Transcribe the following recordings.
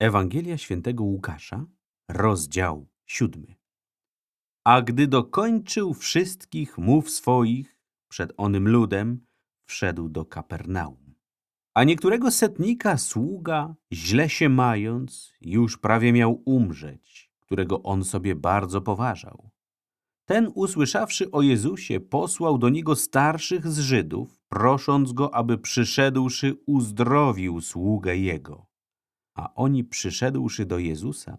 Ewangelia świętego Łukasza, rozdział siódmy. A gdy dokończył wszystkich mów swoich przed onym ludem, wszedł do Kapernaum. A niektórego setnika sługa, źle się mając, już prawie miał umrzeć, którego on sobie bardzo poważał. Ten, usłyszawszy o Jezusie, posłał do niego starszych z Żydów, prosząc go, aby przyszedłszy uzdrowił sługę jego. A oni przyszedłszy do Jezusa,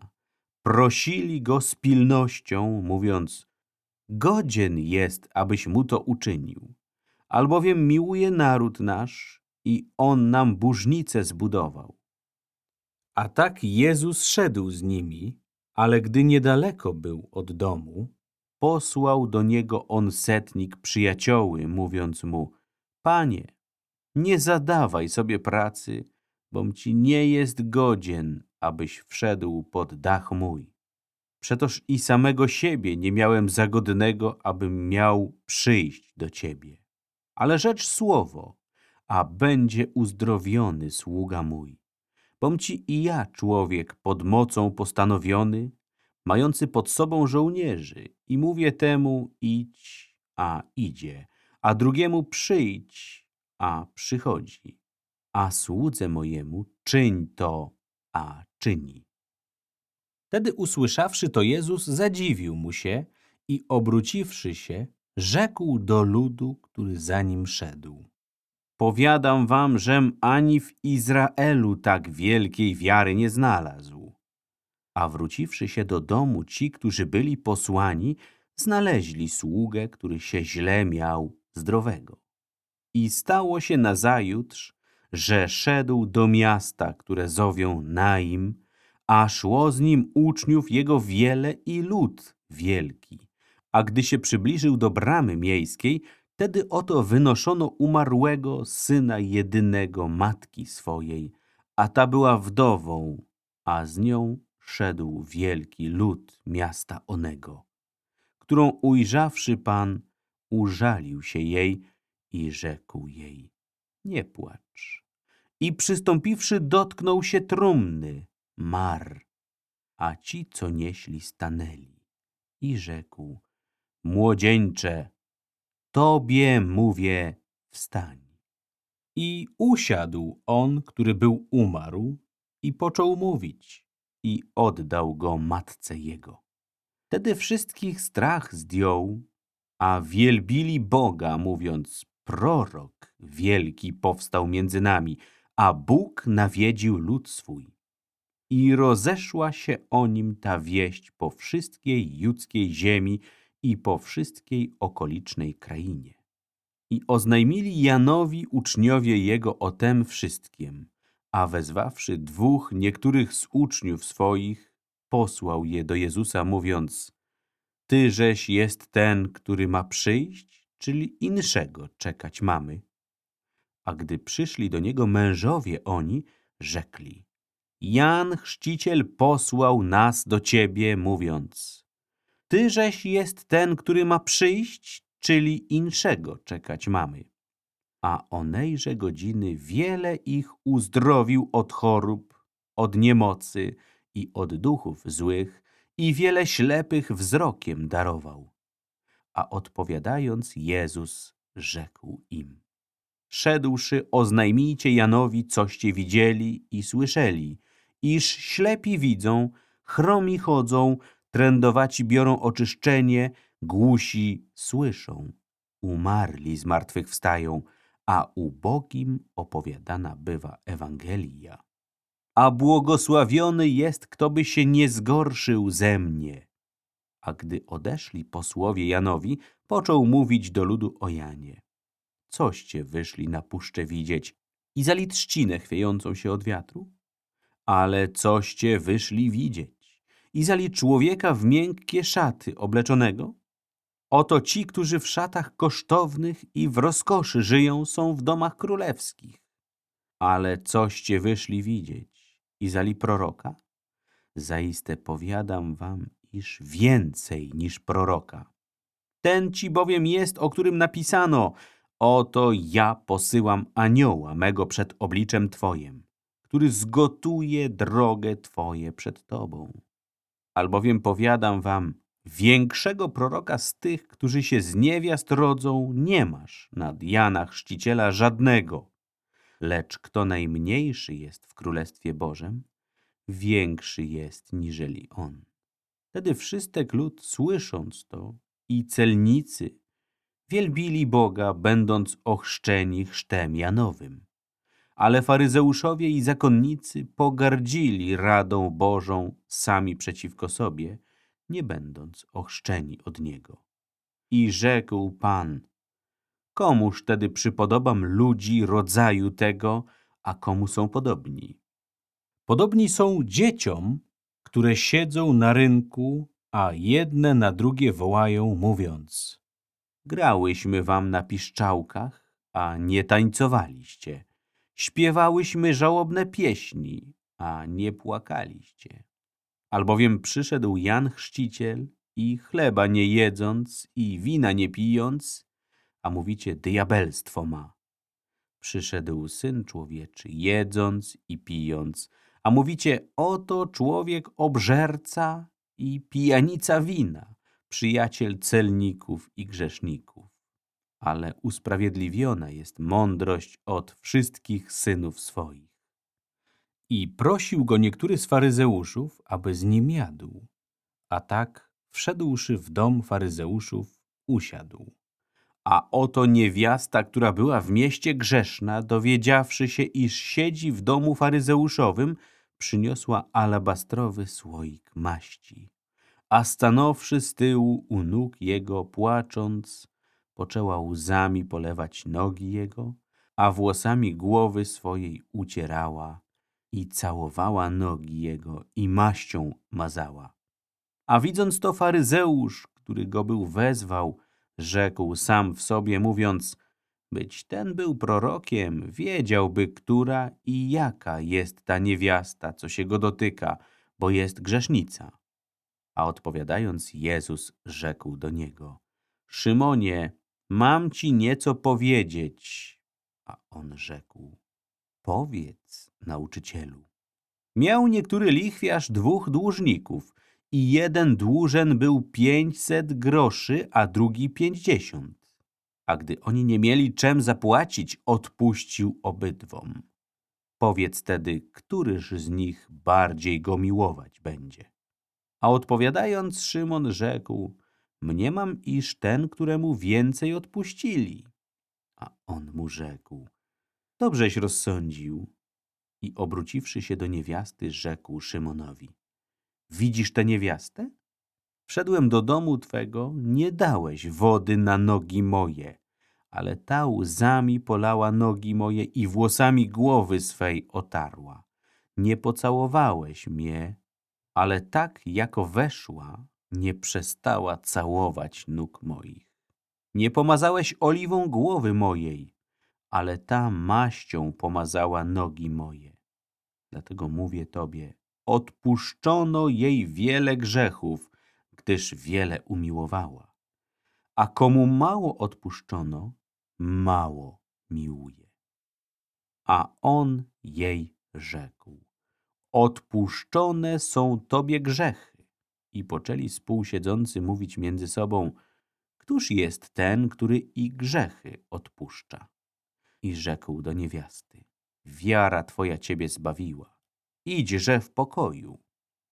prosili go z pilnością, mówiąc Godzien jest, abyś mu to uczynił, albowiem miłuje naród nasz i on nam burznicę zbudował. A tak Jezus szedł z nimi, ale gdy niedaleko był od domu, posłał do niego on setnik przyjacioły, mówiąc mu Panie, nie zadawaj sobie pracy, bom ci nie jest godzien, abyś wszedł pod dach mój. Przetoż i samego siebie nie miałem zagodnego, abym miał przyjść do ciebie. Ale rzecz słowo, a będzie uzdrowiony sługa mój. Bom ci i ja, człowiek, pod mocą postanowiony, mający pod sobą żołnierzy, i mówię temu idź, a idzie, a drugiemu przyjdź, a przychodzi, a słudze mojemu czyń to, a czyni. Wtedy usłyszawszy to Jezus zadziwił mu się i obróciwszy się, rzekł do ludu, który za nim szedł. Powiadam wam, żem ani w Izraelu tak wielkiej wiary nie znalazł. A wróciwszy się do domu ci, którzy byli posłani, znaleźli sługę, który się źle miał zdrowego. I stało się nazajutrz, że szedł do miasta, które zowią Naim, a szło z nim uczniów jego wiele i lud wielki. A gdy się przybliżył do bramy miejskiej, wtedy oto wynoszono umarłego syna jedynego matki swojej, a ta była wdową, a z nią szedł wielki lud miasta onego, którą ujrzawszy Pan, użalił się jej i rzekł jej, nie płacz. I przystąpiwszy dotknął się trumny, mar, a ci, co nieśli, stanęli. I rzekł, młodzieńcze, tobie mówię, wstań. I usiadł on, który był umarł, i począł mówić, i oddał go matce jego. Wtedy wszystkich strach zdjął, a wielbili Boga, mówiąc, prorok wielki powstał między nami, a Bóg nawiedził lud swój. I rozeszła się o nim ta wieść po wszystkiej judzkiej ziemi i po wszystkiej okolicznej krainie. I oznajmili Janowi uczniowie jego o tem wszystkim, a wezwawszy dwóch niektórych z uczniów swoich, posłał je do Jezusa, mówiąc Tyżeś jest ten, który ma przyjść, czyli inszego czekać mamy? A gdy przyszli do niego mężowie oni, rzekli Jan Chrzciciel posłał nas do ciebie, mówiąc Tyżeś jest ten, który ma przyjść, czyli inszego czekać mamy. A onejże godziny wiele ich uzdrowił od chorób, od niemocy i od duchów złych i wiele ślepych wzrokiem darował. A odpowiadając Jezus rzekł im Szedłszy oznajmijcie Janowi, coście widzieli i słyszeli, iż ślepi widzą, chromi chodzą, trędowaci biorą oczyszczenie, głusi słyszą, umarli zmartwychwstają, a ubogim opowiadana bywa Ewangelia. A błogosławiony jest, kto by się nie zgorszył ze mnie. A gdy odeszli posłowie Janowi, począł mówić do ludu o Janie. Coście wyszli na puszczę widzieć i zali trzcinę chwiejącą się od wiatru? Ale coście wyszli widzieć i zali człowieka w miękkie szaty obleczonego? Oto ci, którzy w szatach kosztownych i w rozkoszy żyją, są w domach królewskich. Ale coście wyszli widzieć i zali proroka? Zaiste powiadam wam, iż więcej niż proroka. Ten ci bowiem jest, o którym napisano, oto ja posyłam anioła mego przed obliczem Twoim który zgotuje drogę Twoje przed Tobą. Albowiem powiadam wam, większego proroka z tych, którzy się z niewiast rodzą, nie masz nad Jana Chrzciciela żadnego. Lecz kto najmniejszy jest w Królestwie Bożym, większy jest niżeli on. Wtedy wszystek lud, słysząc to, i celnicy wielbili Boga, będąc ochrzczeni chrztem Janowym. Ale faryzeuszowie i zakonnicy pogardzili radą Bożą sami przeciwko sobie, nie będąc ochrzczeni od Niego. I rzekł Pan, komuż tedy przypodobam ludzi rodzaju tego, a komu są podobni? Podobni są dzieciom, które siedzą na rynku, a jedne na drugie wołają, mówiąc Grałyśmy wam na piszczałkach, a nie tańcowaliście. Śpiewałyśmy żałobne pieśni, a nie płakaliście. Albowiem przyszedł Jan Chrzciciel i chleba nie jedząc i wina nie pijąc, a mówicie diabelstwo ma. Przyszedł Syn Człowieczy jedząc i pijąc, a mówicie oto człowiek obżerca i pijanica wina, przyjaciel celników i grzeszników. Ale usprawiedliwiona jest mądrość od wszystkich synów swoich. I prosił go niektóry z faryzeuszów, aby z nim jadł. A tak, wszedłszy w dom faryzeuszów, usiadł. A oto niewiasta, która była w mieście grzeszna, dowiedziawszy się, iż siedzi w domu faryzeuszowym, przyniosła alabastrowy słoik maści. A stanowszy z tyłu u nóg jego, płacząc, poczęła łzami polewać nogi jego, a włosami głowy swojej ucierała i całowała nogi jego i maścią mazała. A widząc to faryzeusz, który go był wezwał, rzekł sam w sobie, mówiąc, być ten był prorokiem, wiedziałby, która i jaka jest ta niewiasta, co się go dotyka, bo jest grzesznica. A odpowiadając, Jezus rzekł do niego, Szymonie, mam ci nieco powiedzieć. A on rzekł, powiedz, nauczycielu. Miał niektóry lichwiarz dwóch dłużników i jeden dłużen był pięćset groszy, a drugi pięćdziesiąt. A gdy oni nie mieli czem zapłacić, odpuścił obydwom. Powiedz tedy, któryż z nich bardziej go miłować będzie? A odpowiadając, Szymon rzekł, mniemam, iż ten, któremu więcej odpuścili. A on mu rzekł, dobrześ rozsądził. I obróciwszy się do niewiasty, rzekł Szymonowi, widzisz tę niewiastę? Wszedłem do domu Twego, nie dałeś wody na nogi moje, ale ta łzami polała nogi moje i włosami głowy swej otarła. Nie pocałowałeś mnie, ale tak jako weszła, nie przestała całować nóg moich. Nie pomazałeś oliwą głowy mojej, ale ta maścią pomazała nogi moje. Dlatego mówię Tobie, odpuszczono jej wiele grzechów, gdyż wiele umiłowała. A komu mało odpuszczono, mało miłuje. A on jej rzekł, odpuszczone są Tobie grzechy. I poczęli współsiedzący mówić między sobą, któż jest ten, który i grzechy odpuszcza? I rzekł do niewiasty, wiara Twoja Ciebie zbawiła, idźże w pokoju.